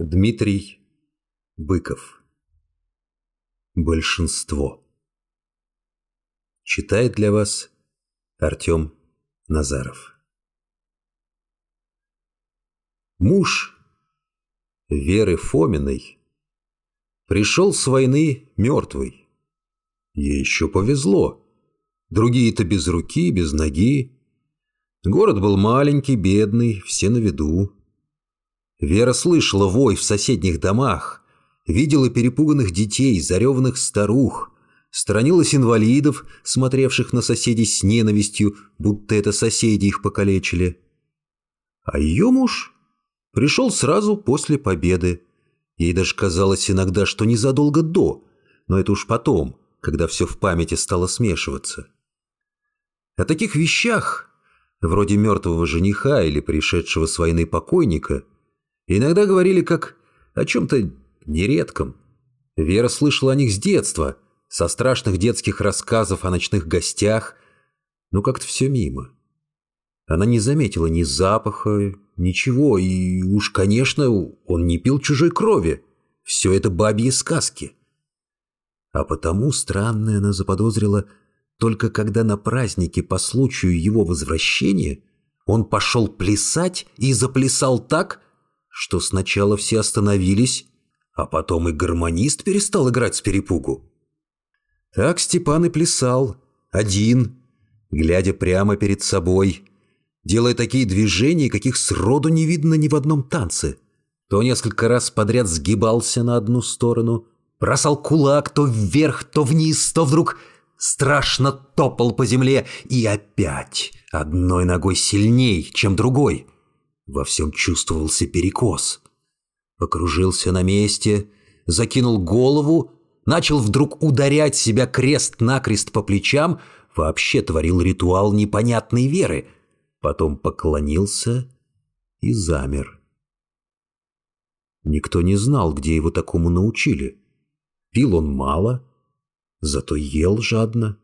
Дмитрий Быков Большинство Читает для вас Артем Назаров Муж Веры Фоминой пришел с войны мертвый. Ей еще повезло. Другие-то без руки, без ноги. Город был маленький, бедный, все на виду. Вера слышала вой в соседних домах, видела перепуганных детей, зареванных старух, сторонилась инвалидов, смотревших на соседей с ненавистью, будто это соседи их покалечили. А ее муж пришел сразу после победы. Ей даже казалось иногда, что незадолго до, но это уж потом, когда все в памяти стало смешиваться. О таких вещах, вроде мертвого жениха или пришедшего с войны покойника – Иногда говорили как о чем-то нередком. Вера слышала о них с детства, со страшных детских рассказов о ночных гостях, но как-то все мимо. Она не заметила ни запаха, ничего, и уж, конечно, он не пил чужой крови. Все это бабьи сказки. А потому странное она заподозрила только когда на празднике по случаю его возвращения он пошел плясать и заплясал так, что сначала все остановились, а потом и гармонист перестал играть с перепугу. Так Степан и плясал, один, глядя прямо перед собой, делая такие движения, каких сроду не видно ни в одном танце. То несколько раз подряд сгибался на одну сторону, бросал кулак то вверх, то вниз, то вдруг страшно топал по земле и опять одной ногой сильней, чем другой – во всем чувствовался перекос. Покружился на месте, закинул голову, начал вдруг ударять себя крест-накрест по плечам, вообще творил ритуал непонятной веры. Потом поклонился и замер. Никто не знал, где его такому научили. Пил он мало, зато ел жадно.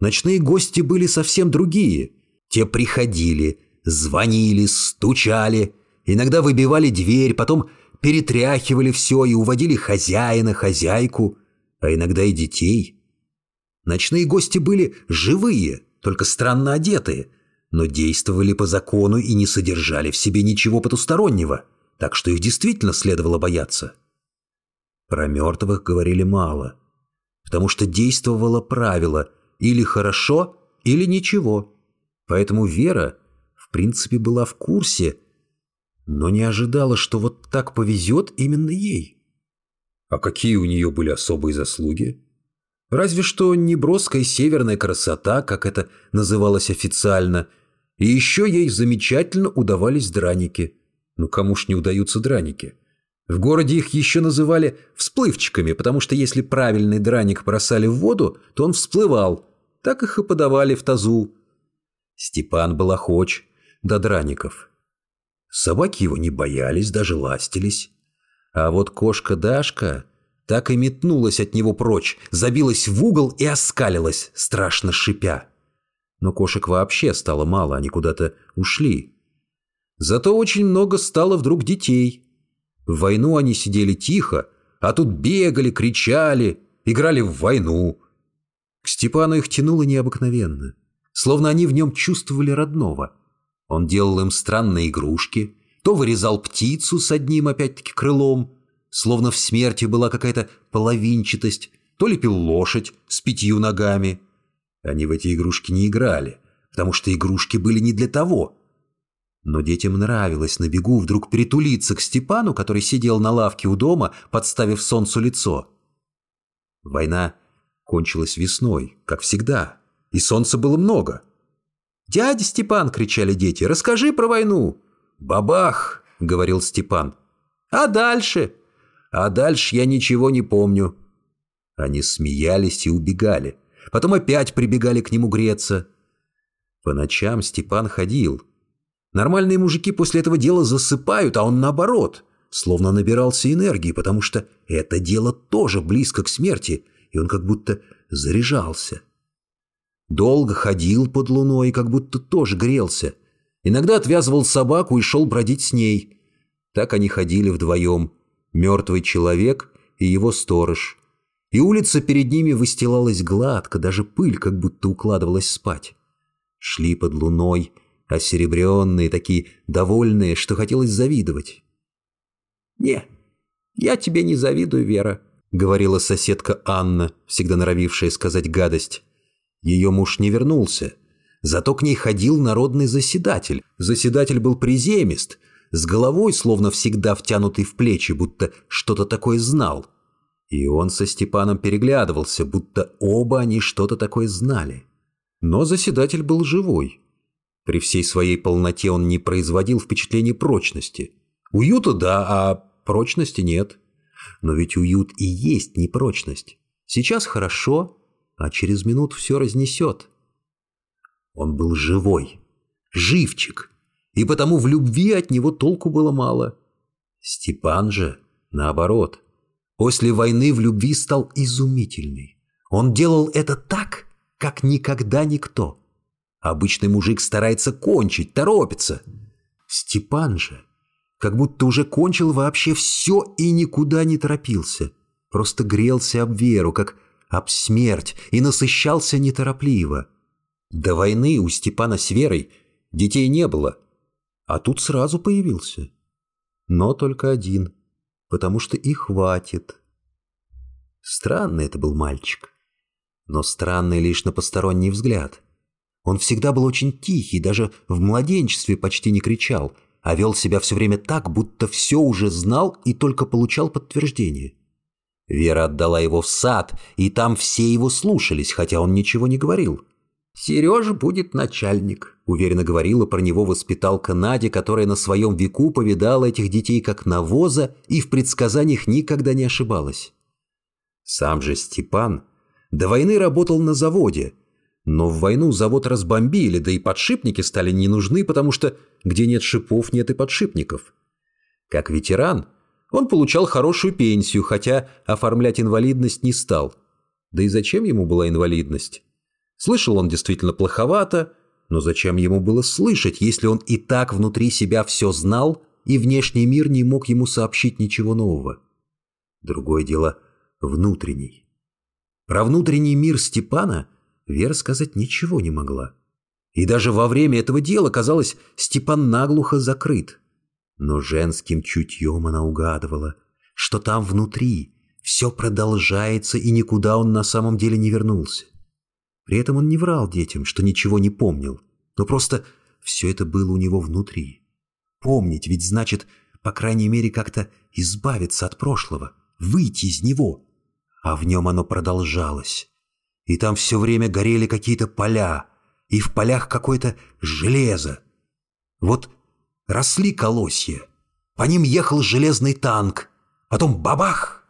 Ночные гости были совсем другие. Те приходили, Звонили, стучали, иногда выбивали дверь, потом перетряхивали все и уводили хозяина, хозяйку, а иногда и детей. Ночные гости были живые, только странно одетые, но действовали по закону и не содержали в себе ничего потустороннего, так что их действительно следовало бояться. Про мертвых говорили мало, потому что действовало правило или хорошо, или ничего. Поэтому Вера принципе, была в курсе, но не ожидала, что вот так повезет именно ей. А какие у нее были особые заслуги? Разве что неброская северная красота, как это называлось официально, и еще ей замечательно удавались драники. Ну кому ж не удаются драники? В городе их еще называли всплывчиками, потому что если правильный драник бросали в воду, то он всплывал. Так их и подавали в тазу. Степан был охоч, до драников. Собаки его не боялись, даже ластились. А вот кошка Дашка так и метнулась от него прочь, забилась в угол и оскалилась, страшно шипя. Но кошек вообще стало мало, они куда-то ушли. Зато очень много стало вдруг детей. В войну они сидели тихо, а тут бегали, кричали, играли в войну. К Степану их тянуло необыкновенно, словно они в нем чувствовали родного – он делал им странные игрушки, то вырезал птицу с одним опять-таки крылом, словно в смерти была какая-то половинчатость, то лепил лошадь с пятью ногами. Они в эти игрушки не играли, потому что игрушки были не для того. Но детям нравилось на бегу вдруг притулиться к Степану, который сидел на лавке у дома, подставив солнцу лицо. Война кончилась весной, как всегда, и солнца было много — «Дядя Степан!» — кричали дети. «Расскажи про войну!» «Бабах!» — говорил Степан. «А дальше?» «А дальше я ничего не помню». Они смеялись и убегали. Потом опять прибегали к нему греться. По ночам Степан ходил. Нормальные мужики после этого дела засыпают, а он наоборот, словно набирался энергии, потому что это дело тоже близко к смерти, и он как будто заряжался. Долго ходил под луной, как будто тоже грелся. Иногда отвязывал собаку и шел бродить с ней. Так они ходили вдвоем, мертвый человек и его сторож. И улица перед ними выстилалась гладко, даже пыль как будто укладывалась спать. Шли под луной, осеребренные, такие довольные, что хотелось завидовать. «Не, я тебе не завидую, Вера», — говорила соседка Анна, всегда норовившая сказать гадость. Ее муж не вернулся. Зато к ней ходил народный заседатель. Заседатель был приземист, с головой, словно всегда втянутый в плечи, будто что-то такое знал. И он со Степаном переглядывался, будто оба они что-то такое знали. Но заседатель был живой. При всей своей полноте он не производил впечатления прочности. Уюта да, а прочности нет. Но ведь уют и есть непрочность. Сейчас хорошо, а через минут все разнесет. Он был живой, живчик, и потому в любви от него толку было мало. Степан же, наоборот, после войны в любви стал изумительный. Он делал это так, как никогда никто. Обычный мужик старается кончить, торопится. Степан же, как будто уже кончил вообще все и никуда не торопился. Просто грелся об веру, как об смерть, и насыщался неторопливо. До войны у Степана с Верой детей не было, а тут сразу появился. Но только один, потому что и хватит. Странный это был мальчик, но странный лишь на посторонний взгляд. Он всегда был очень тихий, даже в младенчестве почти не кричал, а вел себя все время так, будто все уже знал и только получал подтверждение. Вера отдала его в сад, и там все его слушались, хотя он ничего не говорил. «Сережа будет начальник», — уверенно говорила про него воспиталка Надя, которая на своем веку повидала этих детей как навоза и в предсказаниях никогда не ошибалась. Сам же Степан до войны работал на заводе, но в войну завод разбомбили, да и подшипники стали не нужны, потому что где нет шипов, нет и подшипников. Как ветеран он получал хорошую пенсию, хотя оформлять инвалидность не стал. Да и зачем ему была инвалидность? Слышал он действительно плоховато, но зачем ему было слышать, если он и так внутри себя все знал, и внешний мир не мог ему сообщить ничего нового? Другое дело – внутренний. Про внутренний мир Степана Вера сказать ничего не могла. И даже во время этого дела, казалось, Степан наглухо закрыт. Но женским чутьем она угадывала, что там внутри все продолжается, и никуда он на самом деле не вернулся. При этом он не врал детям, что ничего не помнил, но просто все это было у него внутри. Помнить ведь значит, по крайней мере, как-то избавиться от прошлого, выйти из него. А в нем оно продолжалось. И там все время горели какие-то поля, и в полях какое-то железо. Вот росли колосья, по ним ехал железный танк, потом бабах!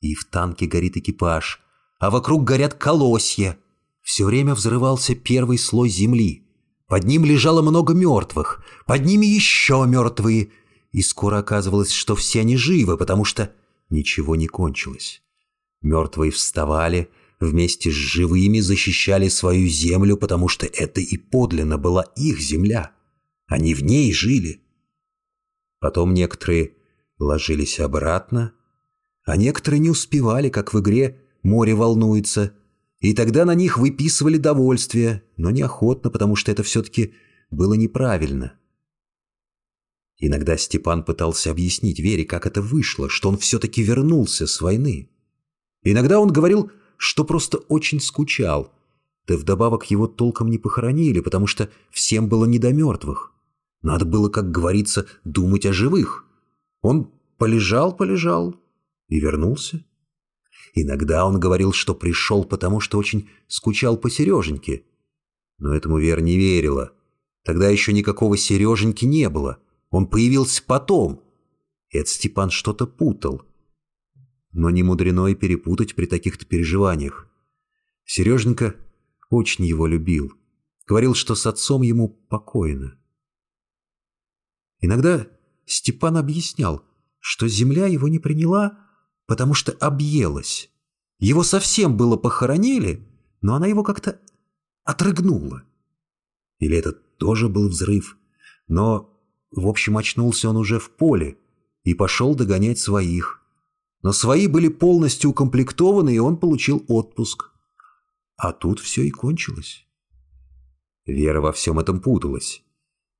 И в танке горит экипаж, а вокруг горят колосья, все время взрывался первый слой земли. Под ним лежало много мертвых, под ними еще мертвые. И скоро оказывалось, что все они живы, потому что ничего не кончилось. Мертвые вставали, вместе с живыми защищали свою землю, потому что это и подлинно была их земля. Они в ней жили. Потом некоторые ложились обратно, а некоторые не успевали, как в игре «Море волнуется», и тогда на них выписывали довольствие, но неохотно, потому что это все-таки было неправильно. Иногда Степан пытался объяснить Вере, как это вышло, что он все-таки вернулся с войны. Иногда он говорил, что просто очень скучал, да вдобавок его толком не похоронили, потому что всем было не до мертвых. Надо было, как говорится, думать о живых. Он полежал-полежал и вернулся. Иногда он говорил, что пришел, потому что очень скучал по Сереженьке. Но этому Вера не верила. Тогда еще никакого Сереженьки не было. Он появился потом. Это Степан что-то путал. Но не мудрено и перепутать при таких-то переживаниях. Сереженька очень его любил. Говорил, что с отцом ему покойно. Иногда Степан объяснял, что земля его не приняла, потому что объелась. Его совсем было похоронили, но она его как-то отрыгнула. Или это тоже был взрыв. Но, в общем, очнулся он уже в поле, и пошел догонять своих. Но свои были полностью укомплектованы, и он получил отпуск. А тут все и кончилось. Вера во всем этом путалась.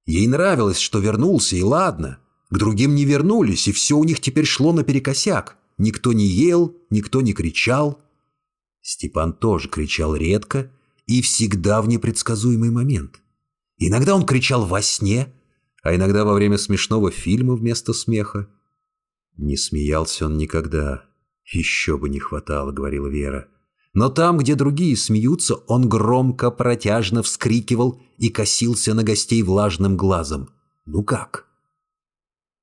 Ей нравилось, что вернулся, и ладно. К другим не вернулись, и все у них теперь шло наперекосяк. Никто не ел, никто не кричал. Степан тоже кричал редко и всегда в непредсказуемый момент. Иногда он кричал во сне, а иногда во время смешного фильма вместо смеха. Не смеялся он никогда. Еще бы не хватало, говорила Вера. Но там, где другие смеются, он громко, протяжно вскрикивал и косился на гостей влажным глазом. Ну как?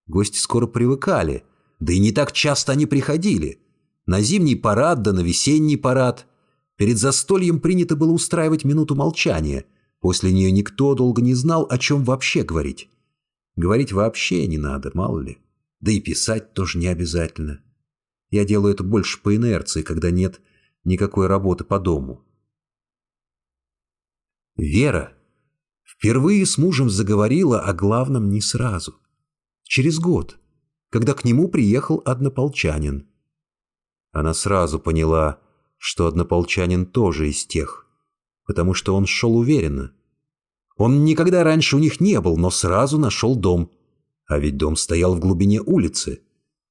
Гости скоро привыкали, да и не так часто они приходили. На зимний парад, да на весенний парад. Перед застольем принято было устраивать минуту молчания. После нее никто долго не знал, о чем вообще говорить. Говорить вообще не надо, мало ли. Да и писать тоже не обязательно. Я делаю это больше по инерции, когда нет никакой работы по дому. Вера впервые с мужем заговорила о главном не сразу. Через год, когда к нему приехал однополчанин. Она сразу поняла, что однополчанин тоже из тех, потому что он шел уверенно. Он никогда раньше у них не был, но сразу нашел дом. А ведь дом стоял в глубине улицы.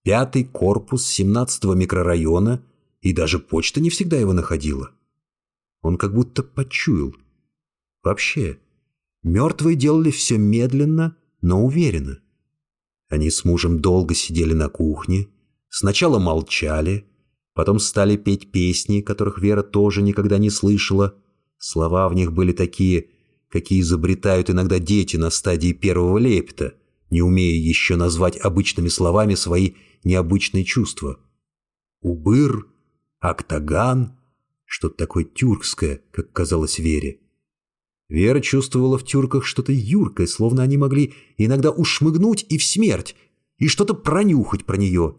Пятый корпус 17-го микрорайона – и даже почта не всегда его находила. Он как будто почуял. Вообще, мертвые делали все медленно, но уверенно. Они с мужем долго сидели на кухне, сначала молчали, потом стали петь песни, которых Вера тоже никогда не слышала. Слова в них были такие, какие изобретают иногда дети на стадии первого лепета, не умея еще назвать обычными словами свои необычные чувства. Убыр Октаган, что-то такое тюркское, как казалось Вере. Вера чувствовала в тюрках что-то юркое, словно они могли иногда ушмыгнуть и в смерть, и что-то пронюхать про нее.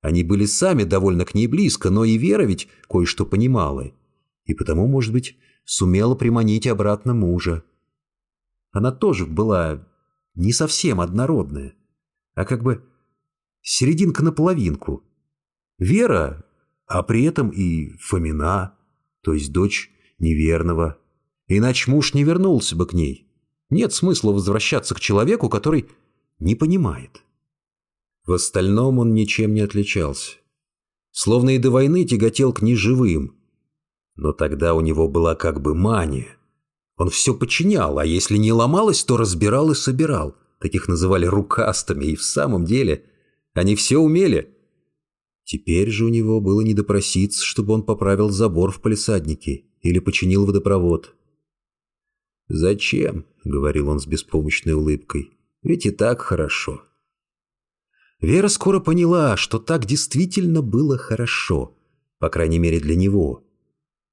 Они были сами довольно к ней близко, но и Вера ведь кое-что понимала, и потому, может быть, сумела приманить обратно мужа. Она тоже была не совсем однородная, а как бы серединка на половинку. Вера а при этом и Фомина, то есть дочь неверного. Иначе муж не вернулся бы к ней. Нет смысла возвращаться к человеку, который не понимает. В остальном он ничем не отличался. Словно и до войны тяготел к неживым. Но тогда у него была как бы мания. Он все подчинял, а если не ломалось, то разбирал и собирал. Таких называли рукастыми, и в самом деле они все умели – Теперь же у него было не допроситься, чтобы он поправил забор в палисаднике или починил водопровод. «Зачем?» — говорил он с беспомощной улыбкой. «Ведь и так хорошо». Вера скоро поняла, что так действительно было хорошо, по крайней мере для него.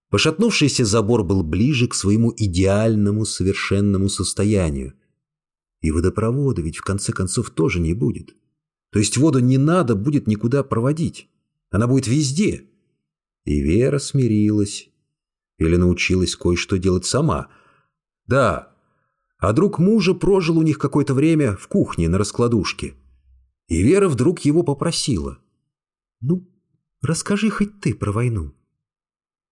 Пошатнувшийся забор был ближе к своему идеальному совершенному состоянию. И водопровода ведь в конце концов тоже не будет. То есть воду не надо будет никуда проводить. Она будет везде. И Вера смирилась. Или научилась кое-что делать сама. Да, а друг мужа прожил у них какое-то время в кухне на раскладушке. И Вера вдруг его попросила. «Ну, расскажи хоть ты про войну».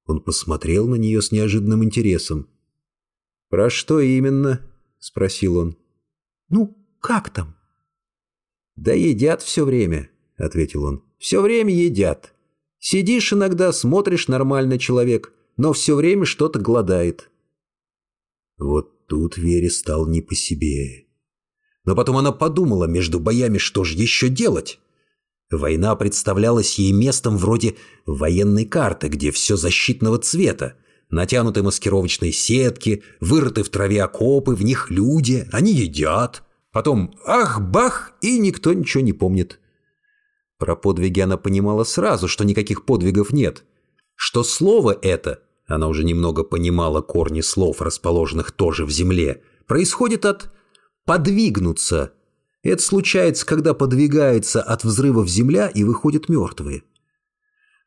Он посмотрел на нее с неожиданным интересом. «Про что именно?» — спросил он. «Ну, как там?» «Да едят все время», — ответил он. «Все время едят. Сидишь иногда, смотришь нормально человек, но все время что-то гладает». Вот тут Вере стал не по себе. Но потом она подумала между боями, что же еще делать. Война представлялась ей местом вроде военной карты, где все защитного цвета. Натянуты маскировочные сетки, вырыты в траве окопы, в них люди, они едят. Потом ах-бах, и никто ничего не помнит. Про подвиги она понимала сразу, что никаких подвигов нет. Что слово это, она уже немного понимала корни слов, расположенных тоже в земле, происходит от «подвигнуться». Это случается, когда подвигается от взрывов земля и выходят мертвые.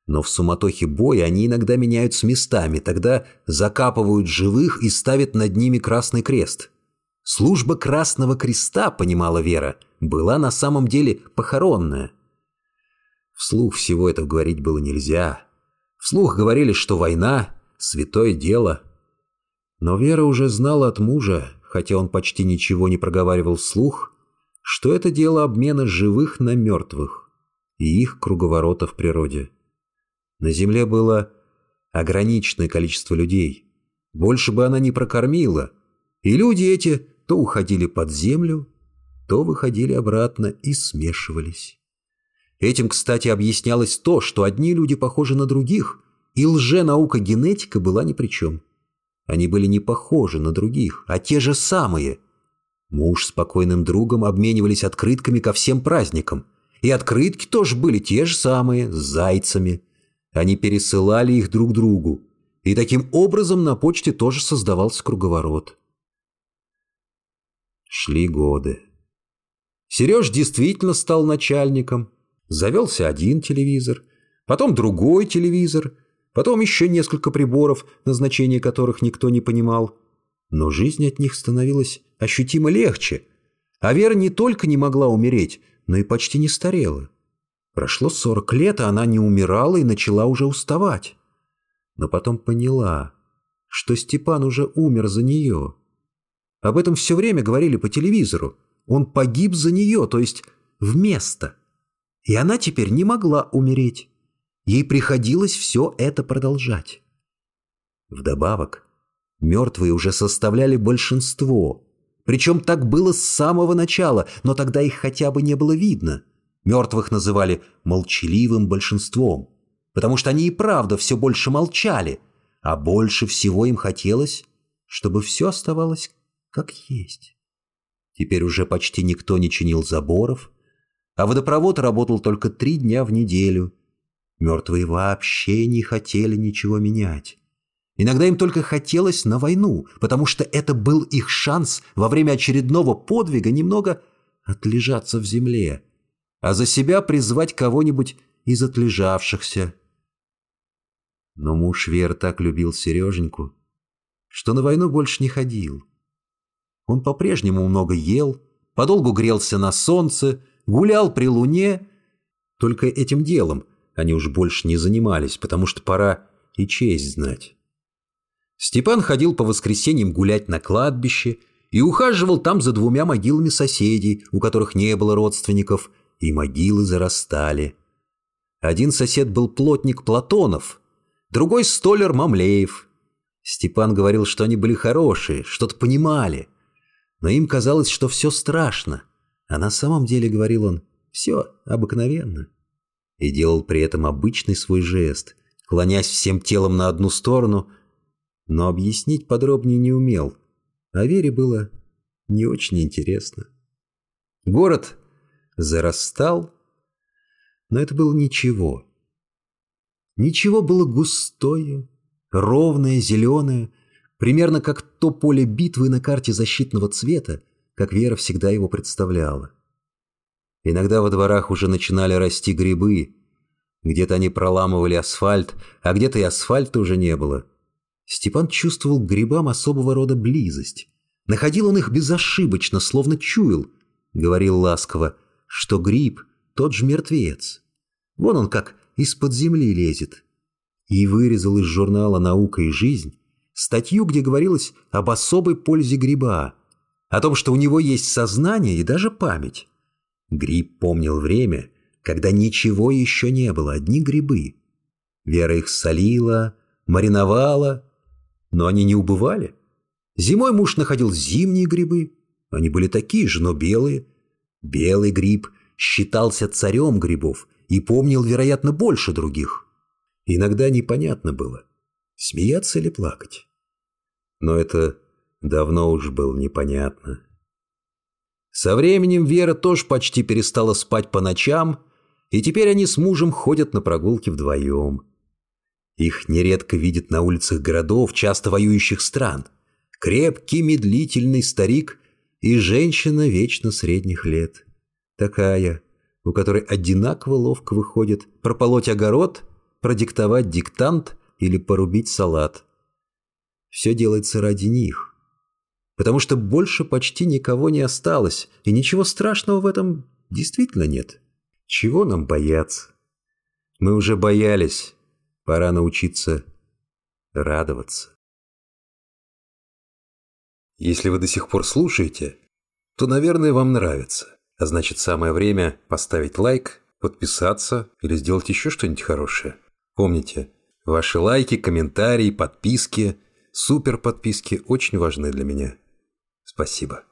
Но в суматохе боя они иногда меняются местами, тогда закапывают живых и ставят над ними красный крест. Служба Красного Креста, понимала Вера, была на самом деле похоронная. Вслух всего этого говорить было нельзя. Вслух говорили, что война — святое дело. Но Вера уже знала от мужа, хотя он почти ничего не проговаривал вслух, что это дело обмена живых на мертвых и их круговорота в природе. На земле было ограниченное количество людей. Больше бы она не прокормила. И люди эти то уходили под землю, то выходили обратно и смешивались. Этим, кстати, объяснялось то, что одни люди похожи на других, и лженаука генетика была ни при чем. Они были не похожи на других, а те же самые. Муж с покойным другом обменивались открытками ко всем праздникам. И открытки тоже были те же самые, с зайцами. Они пересылали их друг другу. И таким образом на почте тоже создавался круговорот. Шли годы. Сереж действительно стал начальником. Завелся один телевизор, потом другой телевизор, потом еще несколько приборов, назначение которых никто не понимал. Но жизнь от них становилась ощутимо легче. А Вера не только не могла умереть, но и почти не старела. Прошло сорок лет, а она не умирала и начала уже уставать. Но потом поняла, что Степан уже умер за нее. Об этом все время говорили по телевизору. Он погиб за нее, то есть вместо. И она теперь не могла умереть. Ей приходилось все это продолжать. Вдобавок, мертвые уже составляли большинство. Причем так было с самого начала, но тогда их хотя бы не было видно. Мертвых называли молчаливым большинством, потому что они и правда все больше молчали, а больше всего им хотелось, чтобы все оставалось как есть. Теперь уже почти никто не чинил заборов, а водопровод работал только три дня в неделю. Мертвые вообще не хотели ничего менять. Иногда им только хотелось на войну, потому что это был их шанс во время очередного подвига немного отлежаться в земле, а за себя призвать кого-нибудь из отлежавшихся. Но муж Вер так любил Сереженьку, что на войну больше не ходил. Он по-прежнему много ел, подолгу грелся на солнце, гулял при луне. Только этим делом они уж больше не занимались, потому что пора и честь знать. Степан ходил по воскресеньям гулять на кладбище и ухаживал там за двумя могилами соседей, у которых не было родственников, и могилы зарастали. Один сосед был плотник Платонов, другой столяр Мамлеев. Степан говорил, что они были хорошие, что-то понимали но им казалось, что все страшно, а на самом деле, говорил он, все обыкновенно. И делал при этом обычный свой жест, клонясь всем телом на одну сторону, но объяснить подробнее не умел, а Вере было не очень интересно. Город зарастал, но это было ничего. Ничего было густое, ровное, зеленое, Примерно как то поле битвы на карте защитного цвета, как Вера всегда его представляла. Иногда во дворах уже начинали расти грибы. Где-то они проламывали асфальт, а где-то и асфальта уже не было. Степан чувствовал к грибам особого рода близость. Находил он их безошибочно, словно чуял. Говорил ласково, что гриб — тот же мертвец. Вон он как из-под земли лезет. И вырезал из журнала «Наука и жизнь» статью, где говорилось об особой пользе гриба, о том, что у него есть сознание и даже память. Гриб помнил время, когда ничего еще не было, одни грибы. Вера их солила, мариновала, но они не убывали. Зимой муж находил зимние грибы, они были такие же, но белые. Белый гриб считался царем грибов и помнил, вероятно, больше других. Иногда непонятно было – смеяться или плакать. Но это давно уж было непонятно. Со временем Вера тоже почти перестала спать по ночам, и теперь они с мужем ходят на прогулки вдвоем. Их нередко видят на улицах городов, часто воюющих стран. Крепкий, медлительный старик и женщина вечно средних лет. Такая, у которой одинаково ловко выходит прополоть огород, продиктовать диктант или порубить салат. Все делается ради них. Потому что больше почти никого не осталось, и ничего страшного в этом действительно нет. Чего нам бояться? Мы уже боялись, пора научиться радоваться. Если вы до сих пор слушаете, то, наверное, вам нравится. А значит, самое время поставить лайк, подписаться или сделать еще что-нибудь хорошее. Помните, ваши лайки, комментарии, подписки, супер подписки очень важны для меня. Спасибо.